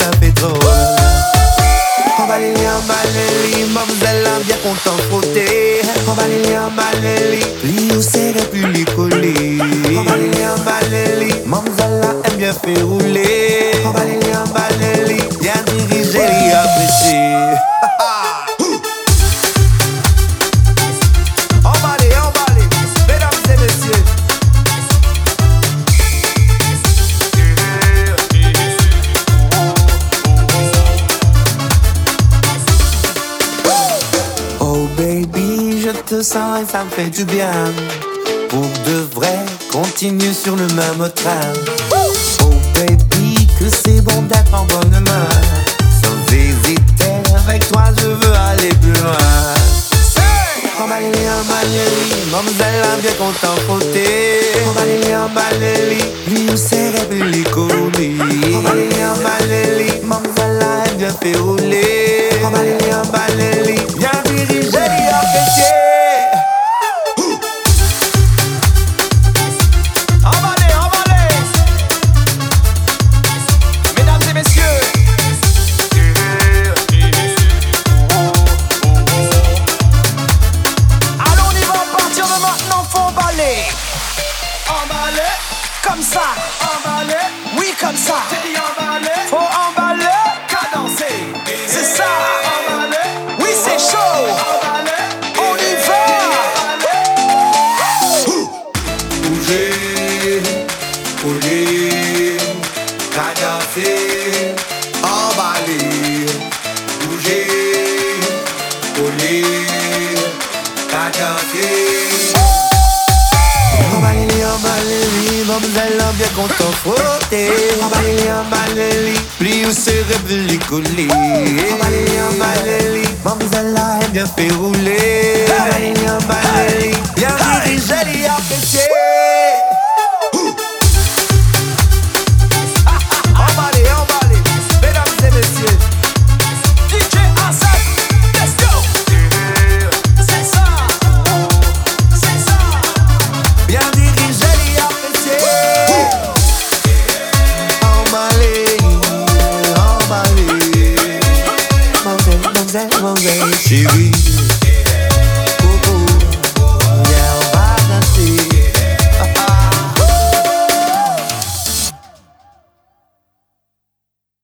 ça fait trop Emballez, emballez, mademoiselle a bien content frotté Emballez, emballez, pli ou serré puis les coller Emballez, emballez, mademoiselle a aime bien fait rouler. Emballez, emballez, bien dirigé et apprécié te sens et ça me fait du bien. Pour de vrai, continue sur le même train. Oh baby, que c'est bon d'être en bonne main. Sans hésiter, avec toi je veux aller plus loin. Emballez, emballez, mademoiselle a bien content frotté. Emballez, emballez, lui ou serré puis les colis. Emballez, emballez, mademoiselle a bien fait. Comme ça. Emballer. Oui, comme ça. J'ai dit emballer. Faut emballer. Cadencer. C'est ça. Emballer. Oui, c'est chaud. Emballer. On y va. Bouger, rouler, cadencer, emballer. Bouger, rouler, cadencer. Emballez, emballez, mademoiselle a bien content frotté. Emballez, emballez, pli ou serré, puis collé. Emballez, emballez, mademoiselle a bien fait rouler. Emballé. Mademoiselle, mademoiselle, mademoiselle, chérie.